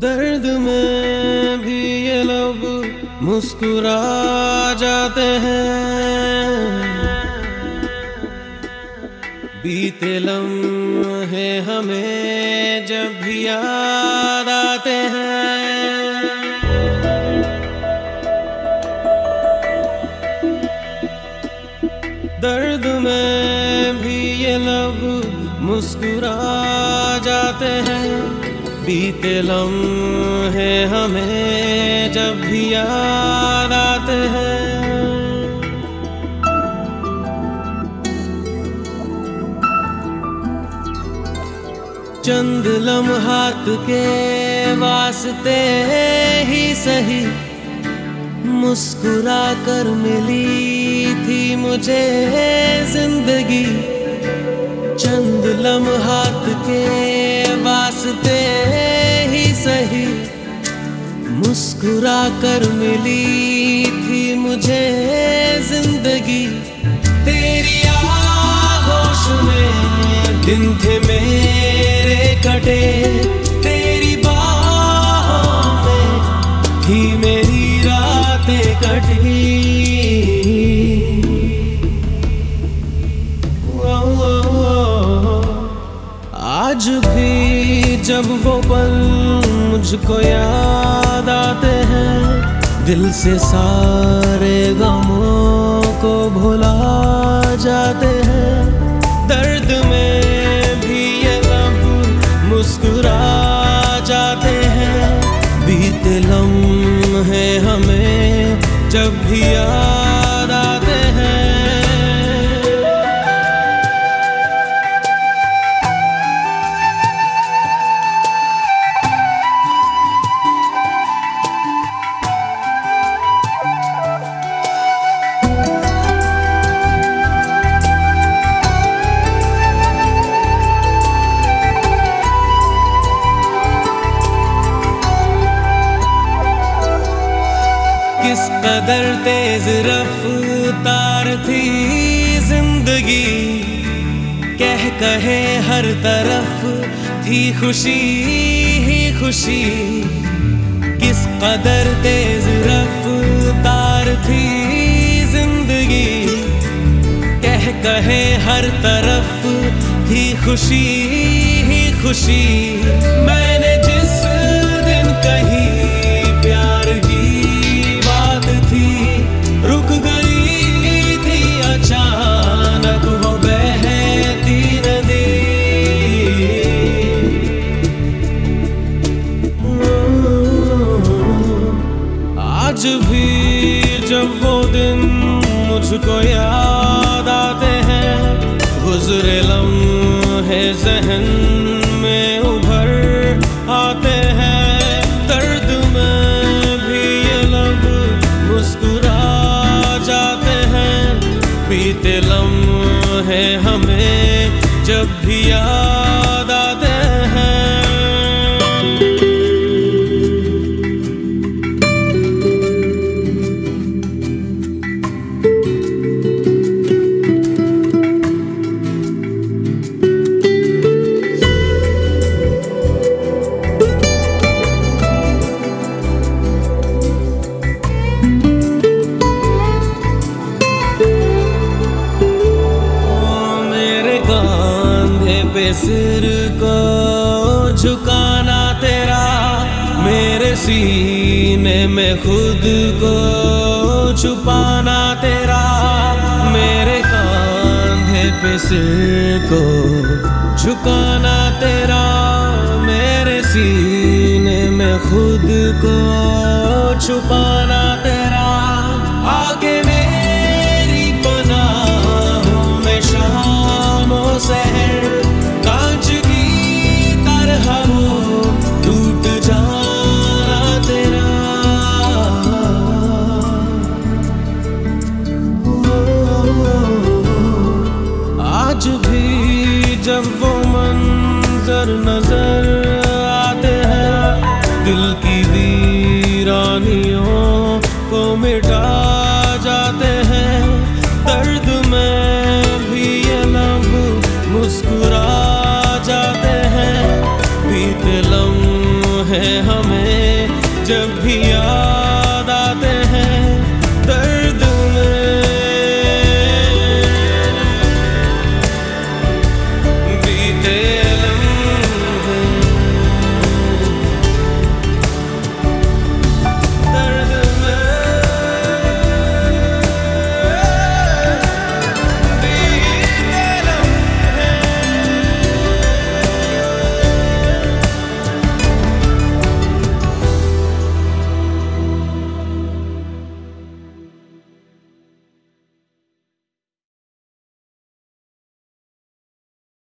दर्द में भी ये लोग मुस्कुरा जाते हैं। बीते लम्हे हमें जब भी याद आते हैं। दर्द में भी ये लोग मुस्कुरा जाते हैं। बीते लम्हे हमें जब भी याद आते हैं। चंद लम्हात के वास्ते ही सही मुस्कुरा कर मिली थी मुझे ज़िंदगी। चंद लम्हात के वास्ते मुस्कुरा कर मिली थी मुझे ज़िंदगी। तेरी आगोश में दिन थे मेरे कटे। तेरी बाहों में थी मेरी रातें कटी। आज भी जब वो पल मुझको याद दिल से सारे गमों को भुला जाते हैं। दर्द में भी ये गम मुस्कुरा जाते हैं। बीते लम्हे हमें जब भी याद कदर तेज रफ्तार थी ज़िंदगी, कह कहे हर तरफ़ थी खुशी ही खुशी। किस कदर तेज रफ्तार थी ज़िंदगी, कह कहे हर तरफ़ थी खुशी ही खुशी। मैंने मुझको याद आते हैं, गुजरे लम्हे जहन में उभर आते हैं। दर्द में भी ये लब मुस्कुरा जाते हैं। बीते लम्हे हमें जब भी याद सिर को झुकाना तेरा, मेरे सीने में खुद को छुपाना तेरा, मेरे कांधे पे सिर को झुकाना तेरा, मेरे सीने में खुद को छुपाना मंजर नज़र आते हैं दिल की वीरानियों को मिटा